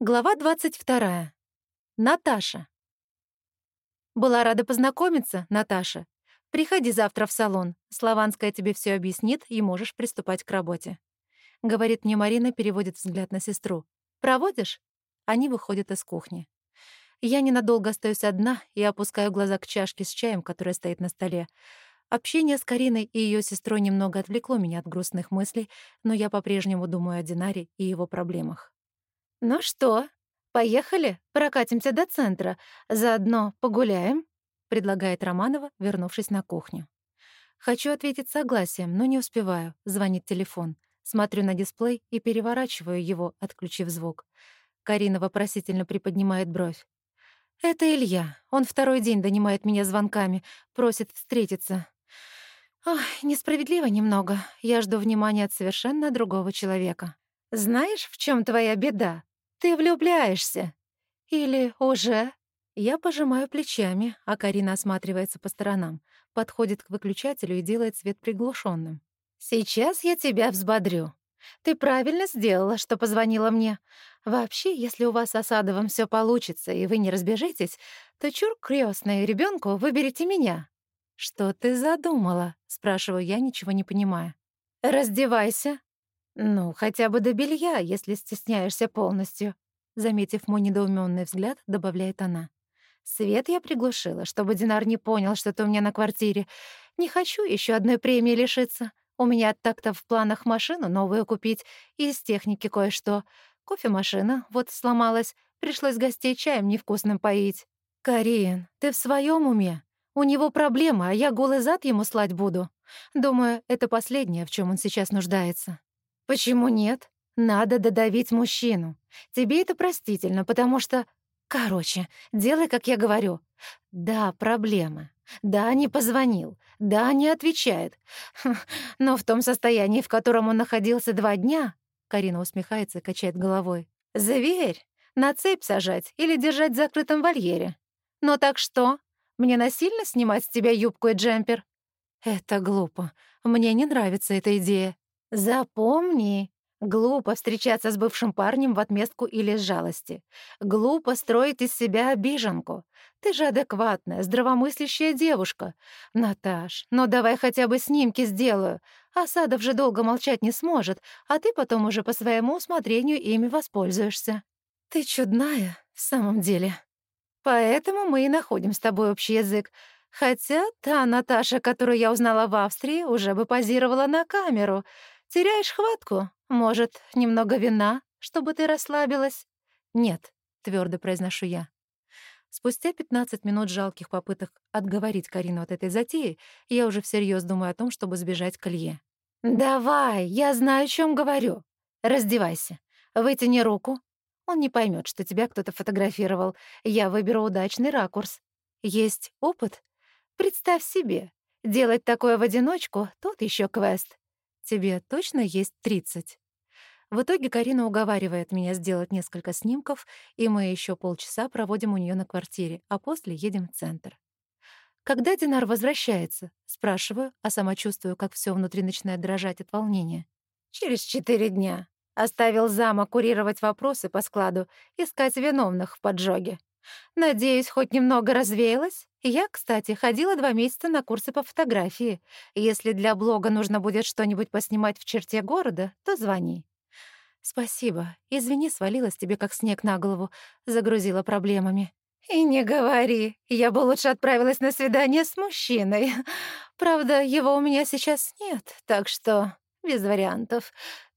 Глава 22. Наташа. Была рада познакомиться, Наташа. Приходи завтра в салон. Славанская тебе все объяснит, и можешь приступать к работе. Говорит мне Марина, переводит взгляд на сестру. Проводишь? Они выходят из кухни. Я ненадолго остаюсь одна и опускаю глаза к чашке с чаем, которая стоит на столе. Общение с Кариной и ее сестрой немного отвлекло меня от грустных мыслей, но я по-прежнему думаю о Динаре и его проблемах. «Ну что, поехали, прокатимся до центра, заодно погуляем?» — предлагает Романова, вернувшись на кухню. Хочу ответить согласием, но не успеваю. Звонит телефон. Смотрю на дисплей и переворачиваю его, отключив звук. Карина вопросительно приподнимает бровь. «Это Илья. Он второй день донимает меня звонками, просит встретиться. Ох, несправедливо немного. Я жду внимания от совершенно другого человека. Знаешь, в чем твоя беда? Ты влюбляешься. Или уже? Я пожимаю плечами, а Карина осматривается по сторонам, подходит к выключателю и делает свет приглушенным. Сейчас я тебя взбодрю. Ты правильно сделала, что позвонила мне. Вообще, если у вас с Осадовым все получится, и вы не разбежитесь, то чур крестной ребенку выберите меня. Что ты задумала? спрашиваю я, ничего не понимая. Раздевайся, «Ну, хотя бы до белья, если стесняешься полностью», заметив мой недоуменный взгляд, добавляет она. «Свет я приглушила, чтобы Динар не понял, что ты у меня на квартире. Не хочу еще одной премии лишиться. У меня так-то в планах машину новую купить и из техники кое-что. Кофемашина вот сломалась, пришлось гостей чаем невкусным поить. Карин, ты в своем уме? У него проблема, а я голый зад ему слать буду. Думаю, это последнее, в чем он сейчас нуждается». Почему нет? Надо додавить мужчину. Тебе это простительно, потому что... Короче, делай, как я говорю. Да, проблемы. Да, не позвонил. Да, не отвечает. Но в том состоянии, в котором он находился два дня... Карина усмехается и качает головой. Зверь. На цепь сажать или держать в закрытом вольере. Но так что? Мне насильно снимать с тебя юбку и джемпер? Это глупо. Мне не нравится эта идея. Запомни, глупо встречаться с бывшим парнем в отместку или с жалости. Глупо строить из себя обиженку. Ты же адекватная, здравомыслящая девушка. Наташ, ну давай хотя бы снимки сделаю. Асадов же долго молчать не сможет, а ты потом уже по своему усмотрению ими воспользуешься. Ты чудная, в самом деле. Поэтому мы и находим с тобой общий язык. Хотя та Наташа, которую я узнала в Австрии, уже бы позировала на камеру — Теряешь хватку? Может, немного вина, чтобы ты расслабилась? Нет, твердо произношу я. Спустя 15 минут жалких попыток отговорить Карину от этой затеи, я уже всерьез думаю о том, чтобы сбежать к Илье. «Давай, я знаю, о чем говорю. Раздевайся. Вытяни руку. Он не поймет, что тебя кто-то фотографировал. Я выберу удачный ракурс. Есть опыт? Представь себе, делать такое в одиночку — тут еще квест. Тебе точно есть 30? В итоге Карина уговаривает меня сделать несколько снимков, и мы еще полчаса проводим у нее на квартире, а после едем в центр. «Когда Динар возвращается?» — спрашиваю, а сама чувствую, как все внутри начинает дрожать от волнения. «Через четыре дня. Оставил зама курировать вопросы по складу, искать виновных в поджоге. Надеюсь, хоть немного развеялась? Я, кстати, ходила два месяца на курсы по фотографии. Если для блога нужно будет что-нибудь поснимать в черте города, то звони. Спасибо. Извини, свалилась тебе как снег на голову, загрузила проблемами. И не говори. Я бы лучше отправилась на свидание с мужчиной. Правда, его у меня сейчас нет, так что без вариантов.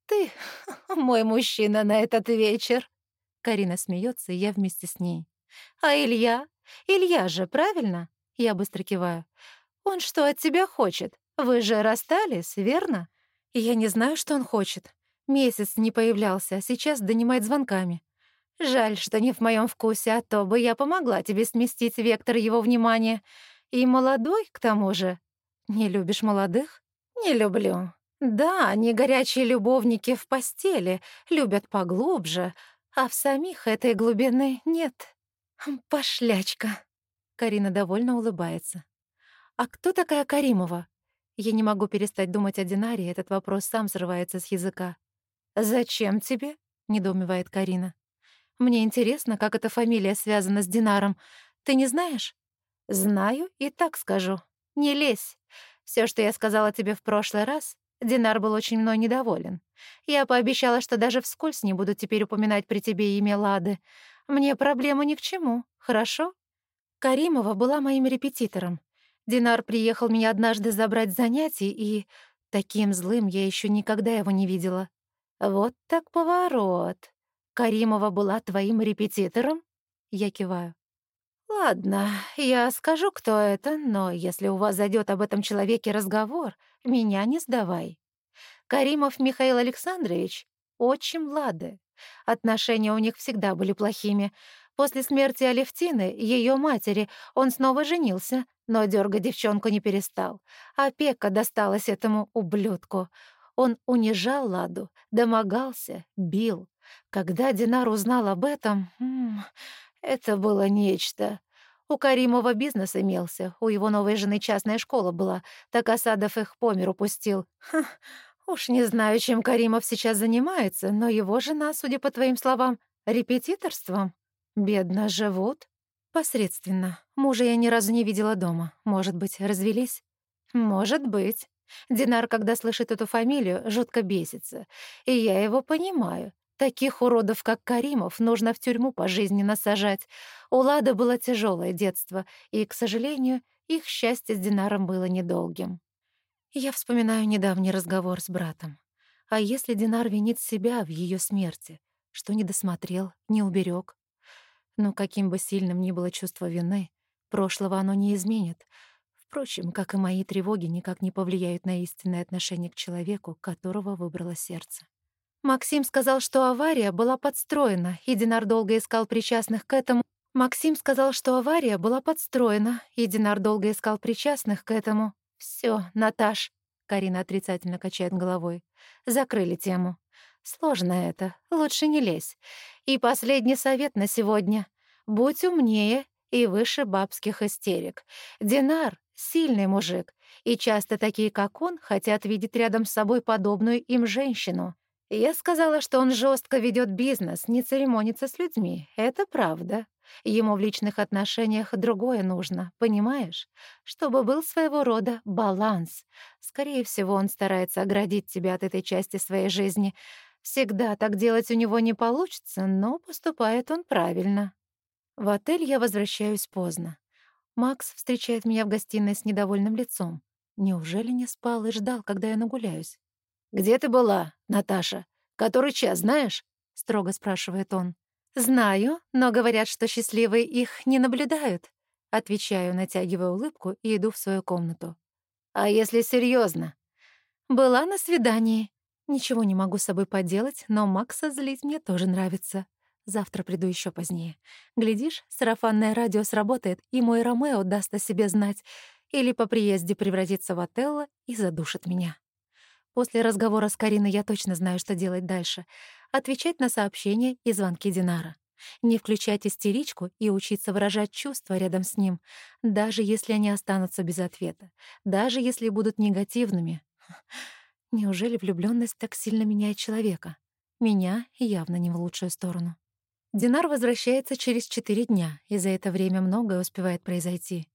Ты мой мужчина на этот вечер. Карина смеется, и я вместе с ней. А Илья? Илья же, правильно? Я быстро киваю. Он что от тебя хочет? Вы же расстались, верно? Я не знаю, что он хочет. Месяц не появлялся, а сейчас донимает звонками. Жаль, что не в моем вкусе, а то бы я помогла тебе сместить вектор его внимания. И молодой, к тому же. Не любишь молодых? Не люблю. Да, они горячие любовники в постели, любят поглубже, а в самих этой глубины нет. «Пошлячка!» Карина довольно улыбается. «А кто такая Каримова?» Я не могу перестать думать о Динаре, этот вопрос сам срывается с языка. «Зачем тебе?» — недоумевает Карина. Мне интересно, как эта фамилия связана с Динаром. Ты не знаешь? Знаю и так скажу. Не лезь. Все, что я сказала тебе в прошлый раз, Динар был очень мной недоволен. Я пообещала, что даже вскользь не буду теперь упоминать при тебе имя Лады. Мне проблема ни к чему, хорошо? Каримова была моим репетитором. Динар приехал меня однажды забрать занятий, и таким злым я еще никогда его не видела. Вот так поворот. Каримова была твоим репетитором? Я киваю. Ладно, я скажу, кто это, но если у вас зайдет об этом человеке разговор, меня не сдавай. Каримов Михаил Александрович — отчим Лады. Отношения у них всегда были плохими. После смерти Алевтины, ее матери, он снова женился, но дергать девчонку не перестал. Опека досталась этому ублюдку. Он унижал Ладу, домогался, бил. Когда Динар узнал об этом, это было нечто. У Каримова бизнес имелся, у его новой жены частная школа была, так Асадов их по миру пустил. Ха, уж не знаю, чем Каримов сейчас занимается, но его жена, судя по твоим словам, репетиторством. Бедно живут. Посредственно. Мужа я ни разу не видела дома. Может быть, развелись? Может быть. Динар, когда слышит эту фамилию, жутко бесится. И я его понимаю. Таких уродов, как Каримов, нужно в тюрьму пожизненно сажать. У Лады было тяжелое детство, и, к сожалению, их счастье с Динаром было недолгим. Я вспоминаю недавний разговор с братом. А если Динар винит себя в ее смерти, что не досмотрел, не уберег? Но каким бы сильным ни было чувство вины, прошлого оно не изменит. Впрочем, как и мои тревоги никак не повлияют на истинное отношение к человеку, которого выбрало сердце. Максим сказал, что авария была подстроена, и Динар долго искал причастных к этому. Максим сказал, что авария была подстроена, и Динар долго искал причастных к этому. Все, Наташ», — Карина отрицательно качает головой, — «закрыли тему. Сложно это, лучше не лезь. И последний совет на сегодня. Будь умнее и выше бабских истерик. Динар — сильный мужик, и часто такие, как он, хотят видеть рядом с собой подобную им женщину. Я сказала, что он жестко ведет бизнес, не церемонится с людьми. Это правда. Ему в личных отношениях другое нужно, понимаешь? Чтобы был своего рода баланс. Скорее всего, он старается оградить тебя от этой части своей жизни. Всегда так делать у него не получится, но поступает он правильно. В отель я возвращаюсь поздно. Макс встречает меня в гостиной с недовольным лицом. Неужели не спал и ждал, когда я нагуляюсь? «Где ты была, Наташа? Который час, знаешь?» — строго спрашивает он. «Знаю, но говорят, что счастливые их не наблюдают». Отвечаю, натягивая улыбку и иду в свою комнату. «А если серьезно? «Была на свидании. Ничего не могу с собой поделать, но Макса злить мне тоже нравится. Завтра приду еще позднее. Глядишь, сарафанное радио сработает, и мой Ромео даст о себе знать. Или по приезде превратится в Отелло и задушит меня». После разговора с Кариной я точно знаю, что делать дальше. Отвечать на сообщения и звонки Динара. Не включать истеричку и учиться выражать чувства рядом с ним, даже если они останутся без ответа, даже если будут негативными. Неужели влюблённость так сильно меняет человека? Меня явно не в лучшую сторону. Динар возвращается через четыре дня, и за это время многое успевает произойти.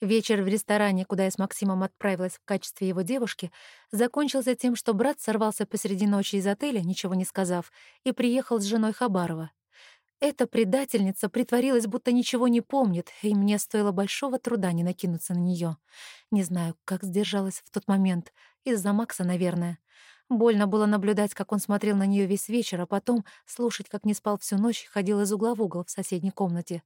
Вечер в ресторане, куда я с Максимом отправилась в качестве его девушки, закончился тем, что брат сорвался посреди ночи из отеля, ничего не сказав, и приехал с женой Хабарова. Эта предательница притворилась, будто ничего не помнит, и мне стоило большого труда не накинуться на нее. Не знаю, как сдержалась в тот момент. Из-за Макса, наверное. Больно было наблюдать, как он смотрел на нее весь вечер, а потом слушать, как не спал всю ночь и ходил из угла в угол в соседней комнате.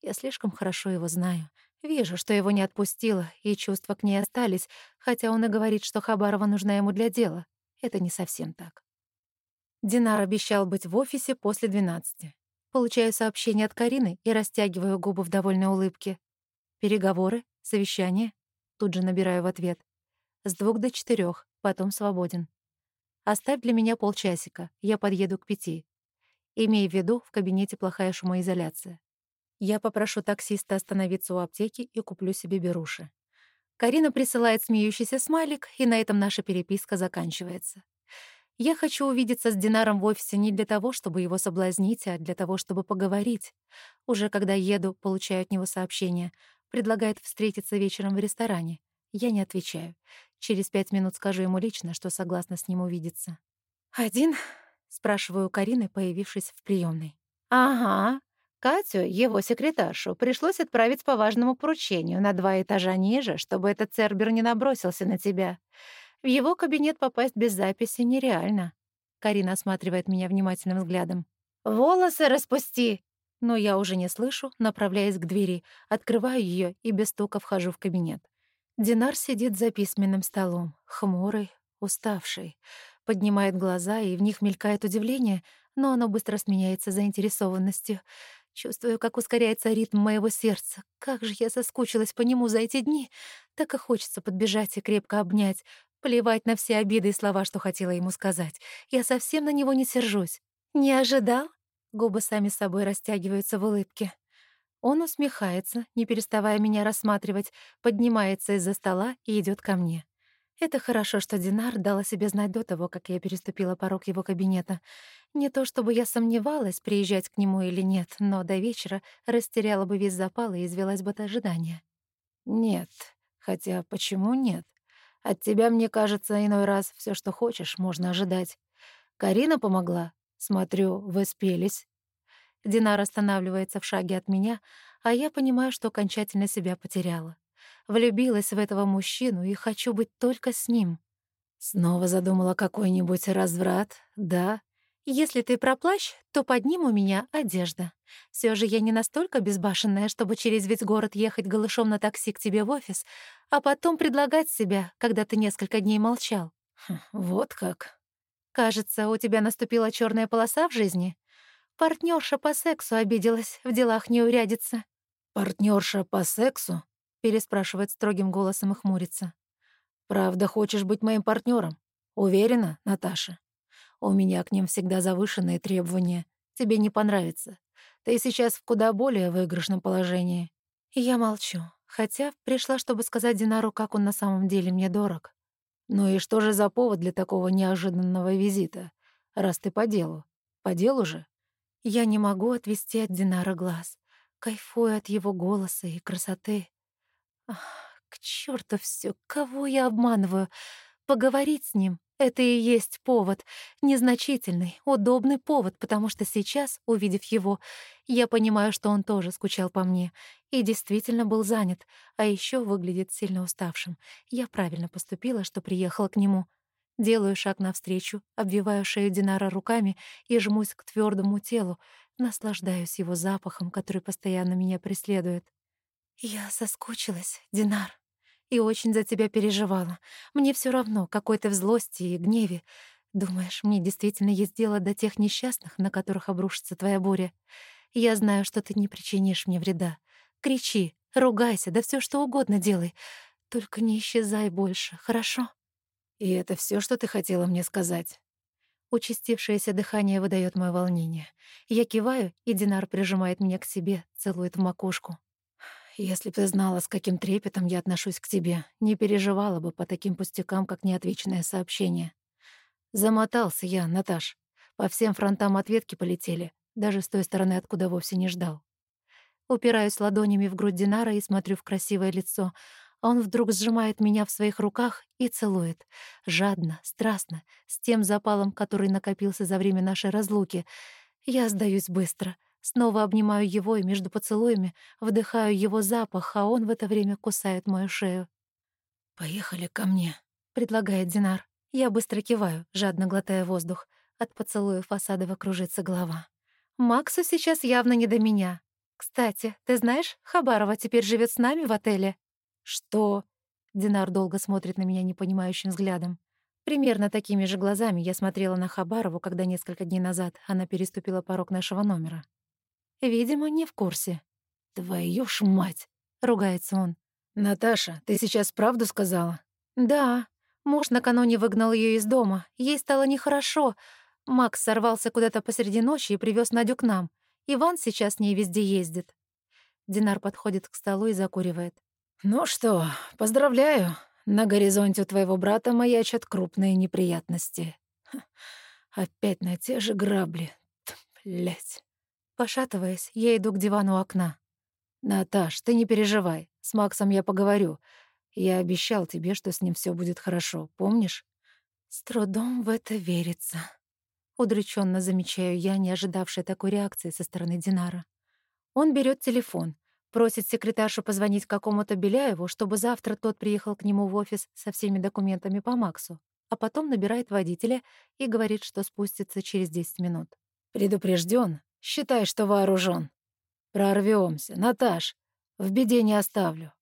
Я слишком хорошо его знаю. Вижу, что его не отпустило, и чувства к ней остались, хотя он и говорит, что Хабарова нужна ему для дела. Это не совсем так. Динар обещал быть в офисе после двенадцати. Получаю сообщение от Карины и растягиваю губы в довольной улыбке. Переговоры, совещание. Тут же набираю в ответ. С двух до четырех, потом свободен. Оставь для меня полчасика, я подъеду к пяти. Имей в виду, в кабинете плохая шумоизоляция. Я попрошу таксиста остановиться у аптеки и куплю себе беруши. Карина присылает смеющийся смайлик, и на этом наша переписка заканчивается. Я хочу увидеться с Динаром в офисе не для того, чтобы его соблазнить, а для того, чтобы поговорить. Уже когда еду, получаю от него сообщение. Предлагает встретиться вечером в ресторане. Я не отвечаю. Через пять минут скажу ему лично, что согласна с ним увидеться. «Один?» — спрашиваю Карины, появившись в приемной. «Ага. Катю, его секретаршу, пришлось отправить по важному поручению на два этажа ниже, чтобы этот Цербер не набросился на тебя. В его кабинет попасть без записи нереально. Карина осматривает меня внимательным взглядом. «Волосы распусти!» Но я уже не слышу, направляясь к двери, открываю ее и без стука вхожу в кабинет. Динар сидит за письменным столом, хмурый, уставший. Поднимает глаза, и в них мелькает удивление, но оно быстро сменяется заинтересованностью. Чувствую, как ускоряется ритм моего сердца. Как же я соскучилась по нему за эти дни. Так и хочется подбежать и крепко обнять, Плевать на все обиды и слова, что хотела ему сказать. Я совсем на него не сержусь. Не ожидал? Губы сами собой растягиваются в улыбке. Он усмехается, не переставая меня рассматривать, поднимается из-за стола и идет ко мне. Это хорошо, что Динар дал о себе знать до того, как я переступила порог его кабинета. Не то чтобы я сомневалась, приезжать к нему или нет, но до вечера растеряла бы весь запал и извелась бы от ожидания. Нет. Хотя почему нет? От тебя, мне кажется, иной раз все, что хочешь, можно ожидать. Карина помогла. Смотрю, вы спелись. Динар останавливается в шаге от меня, а я понимаю, что окончательно себя потеряла. Влюбилась в этого мужчину и хочу быть только с ним. Снова задумала какой-нибудь разврат, да? Если ты про плащ, то под ним у меня одежда. Все же я не настолько безбашенная, чтобы через весь город ехать голышом на такси к тебе в офис, а потом предлагать себя, когда ты несколько дней молчал. Хм, вот как. Кажется, у тебя наступила черная полоса в жизни. Партнерша по сексу обиделась, в делах не урядится. Партнерша по сексу? Переспрашивает строгим голосом и хмурится. Правда, хочешь быть моим партнером? Уверена, Наташа? У меня к ним всегда завышенные требования. Тебе не понравится. Ты сейчас в куда более выигрышном положении. Я молчу, хотя пришла, чтобы сказать Динару, как он на самом деле мне дорог. Ну и что же за повод для такого неожиданного визита? Раз ты по делу. По делу же? Я не могу отвести от Динара глаз. Кайфую от его голоса и красоты. Ах, к черту все, кого я обманываю? Поговорить с ним — это и есть повод. Незначительный, удобный повод, потому что сейчас, увидев его, я понимаю, что он тоже скучал по мне и действительно был занят, а еще выглядит сильно уставшим. Я правильно поступила, что приехала к нему. Делаю шаг навстречу, обвиваю шею Динара руками и жмусь к твердому телу, наслаждаюсь его запахом, который постоянно меня преследует. «Я соскучилась, Динар», и очень за тебя переживала. Мне все равно, какой ты в злости и гневе. Думаешь, мне действительно есть дело до тех несчастных, на которых обрушится твоя буря? Я знаю, что ты не причинишь мне вреда. Кричи, ругайся, да все что угодно делай. Только не исчезай больше, хорошо? И это все, что ты хотела мне сказать? Участившееся дыхание выдает мое волнение. Я киваю, и Динар прижимает меня к себе, целует в макушку. Если б ты знала, с каким трепетом я отношусь к тебе, не переживала бы по таким пустякам, как неотвеченное сообщение. Замотался я, Наташ. По всем фронтам ответки полетели, даже с той стороны, откуда вовсе не ждал. Упираюсь ладонями в грудь Динара и смотрю в красивое лицо, а он вдруг сжимает меня в своих руках и целует. Жадно, страстно, с тем запалом, который накопился за время нашей разлуки. Я сдаюсь быстро — Снова обнимаю его и между поцелуями вдыхаю его запах, а он в это время кусает мою шею. «Поехали ко мне», — предлагает Динар. Я быстро киваю, жадно глотая воздух. От поцелуев Асадова кружится голова. «Максу сейчас явно не до меня. Кстати, ты знаешь, Хабарова теперь живет с нами в отеле?» «Что?» Динар долго смотрит на меня непонимающим взглядом. Примерно такими же глазами я смотрела на Хабарову, когда несколько дней назад она переступила порог нашего номера. Видимо, не в курсе. «Твою ж мать!» — ругается он. «Наташа, ты сейчас правду сказала?» «Да. Муж накануне выгнал ее из дома. Ей стало нехорошо. Макс сорвался куда-то посреди ночи и привез Надю к нам. Иван сейчас с ней везде ездит». Динар подходит к столу и закуривает. «Ну что, поздравляю. На горизонте у твоего брата маячат крупные неприятности». Опять на те же грабли. Блять. Пошатываясь, я иду к дивану окна. Наташ, ты не переживай. С Максом я поговорю. Я обещал тебе, что с ним все будет хорошо, помнишь? С трудом в это верится. Удрученно замечаю я, не ожидавшая такой реакции со стороны Динара. Он берет телефон, просит секретаршу позвонить какому-то Беляеву, чтобы завтра тот приехал к нему в офис со всеми документами по Максу, а потом набирает водителя и говорит, что спустится через 10 минут. Предупрежден, считай, что вооружен. Прорвемся, Наташ. В беде не оставлю.